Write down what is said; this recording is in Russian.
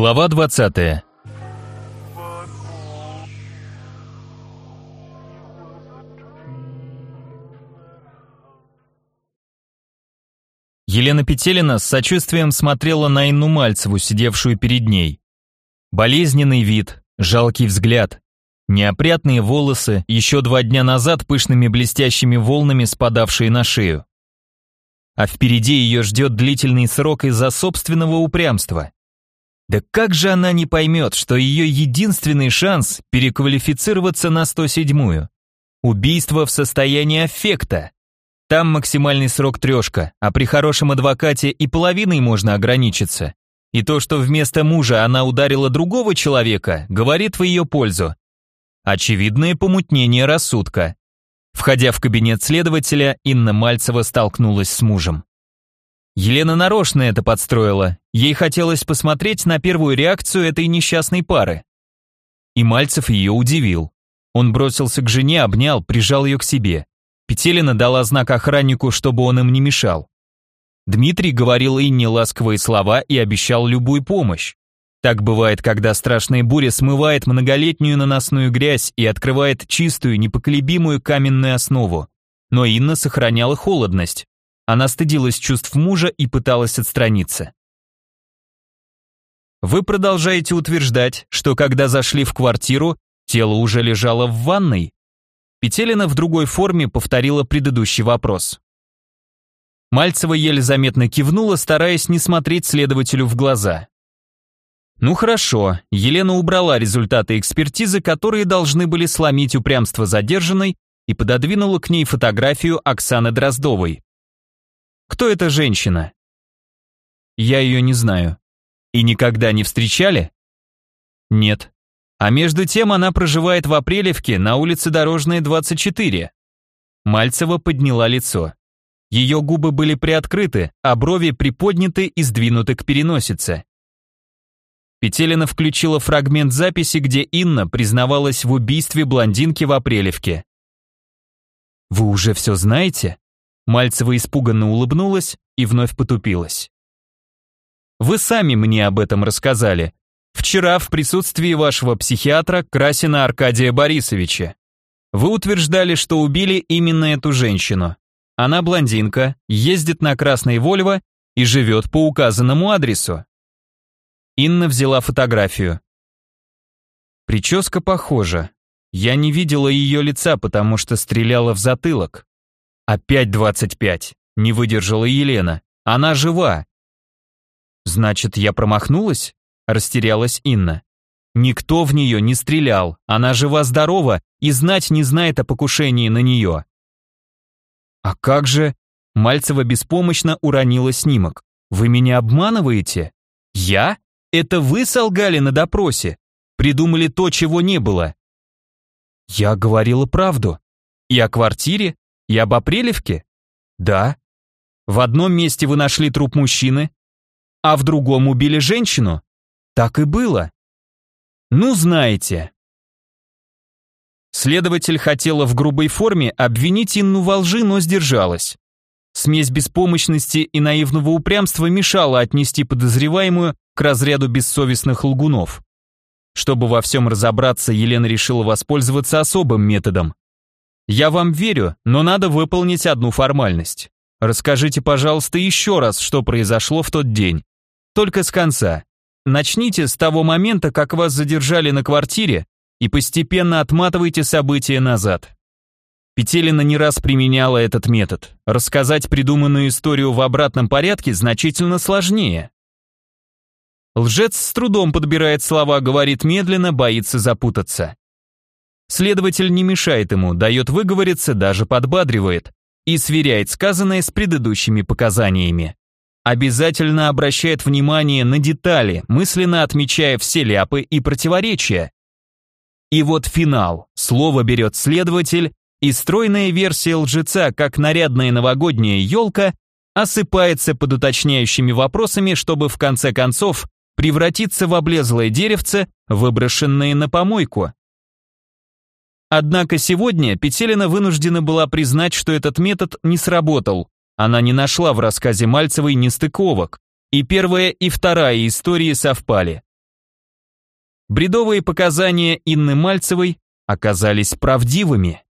Глава 20. Елена Петелина с сочувствием смотрела на Инну Мальцеву, сидевшую перед ней. Болезненный вид, жалкий взгляд, неопрятные волосы, еще два дня назад пышными блестящими волнами спадавшие на шею. А впереди ее ждет длительный срок из-за собственного упрямства. Да как же она не поймет, что ее единственный шанс переквалифицироваться на 107-ю? Убийство в состоянии аффекта. Там максимальный срок трешка, а при хорошем адвокате и половиной можно ограничиться. И то, что вместо мужа она ударила другого человека, говорит в ее пользу. Очевидное помутнение рассудка. Входя в кабинет следователя, Инна Мальцева столкнулась с мужем. Елена нарочно это подстроила. Ей хотелось посмотреть на первую реакцию этой несчастной пары. И Мальцев ее удивил. Он бросился к жене, обнял, прижал ее к себе. Петелина дала знак охраннику, чтобы он им не мешал. Дмитрий говорил Инне ласковые слова и обещал любую помощь. Так бывает, когда страшная буря смывает многолетнюю наносную грязь и открывает чистую, непоколебимую каменную основу. Но Инна сохраняла холодность. Она стыдилась чувств мужа и пыталась отстраниться. Вы продолжаете утверждать, что когда зашли в квартиру, тело уже лежало в ванной? Петелина в другой форме повторила предыдущий вопрос. Мальцева еле заметно кивнула, стараясь не смотреть следователю в глаза. Ну хорошо, Елена убрала результаты экспертизы, которые должны были сломить упрямство задержанной, и пододвинула к ней фотографию Оксаны Дроздовой. Кто эта женщина? Я ее не знаю. И никогда не встречали? Нет. А между тем она проживает в Апрелевке на улице Дорожная, 24. Мальцева подняла лицо. Ее губы были приоткрыты, а брови приподняты и сдвинуты к переносице. Петелина включила фрагмент записи, где Инна признавалась в убийстве блондинки в Апрелевке. «Вы уже все знаете?» Мальцева испуганно улыбнулась и вновь потупилась. «Вы сами мне об этом рассказали. Вчера в присутствии вашего психиатра Красина Аркадия Борисовича. Вы утверждали, что убили именно эту женщину. Она блондинка, ездит на красной Вольво и живет по указанному адресу». Инна взяла фотографию. Прическа похожа. Я не видела ее лица, потому что стреляла в затылок. Опять двадцать пять. Не выдержала Елена. Она жива. Значит, я промахнулась? Растерялась Инна. Никто в нее не стрелял. Она жива-здорова и знать не знает о покушении на нее. А как же... Мальцева беспомощно уронила снимок. Вы меня обманываете? Я? Это вы солгали на допросе? Придумали то, чего не было? Я говорила правду. И о квартире, и об Апрелевке? Да. В одном месте вы нашли труп мужчины, а в другом убили женщину? Так и было. Ну, знаете. Следователь хотела в грубой форме обвинить Инну во лжи, но сдержалась. Смесь беспомощности и наивного упрямства мешала отнести подозреваемую к разряду бессовестных лгунов. Чтобы во всем разобраться, Елена решила воспользоваться особым методом. Я вам верю, но надо выполнить одну формальность. Расскажите, пожалуйста, еще раз, что произошло в тот день. Только с конца. Начните с того момента, как вас задержали на квартире, и постепенно отматывайте события назад. Петелина не раз применяла этот метод. Рассказать придуманную историю в обратном порядке значительно сложнее. Лжец с трудом подбирает слова, говорит медленно, боится запутаться. Следователь не мешает ему, дает выговориться, даже подбадривает и сверяет сказанное с предыдущими показаниями. Обязательно обращает внимание на детали, мысленно отмечая все ляпы и противоречия. И вот финал. Слово берет следователь, и стройная версия лжеца, как нарядная новогодняя елка, осыпается под уточняющими вопросами, чтобы в конце концов превратиться в облезлое деревце, выброшенное на помойку. Однако сегодня Петелина вынуждена была признать, что этот метод не сработал. Она не нашла в рассказе Мальцевой нестыковок. И первая, и вторая истории совпали. Бредовые показания Инны Мальцевой оказались правдивыми.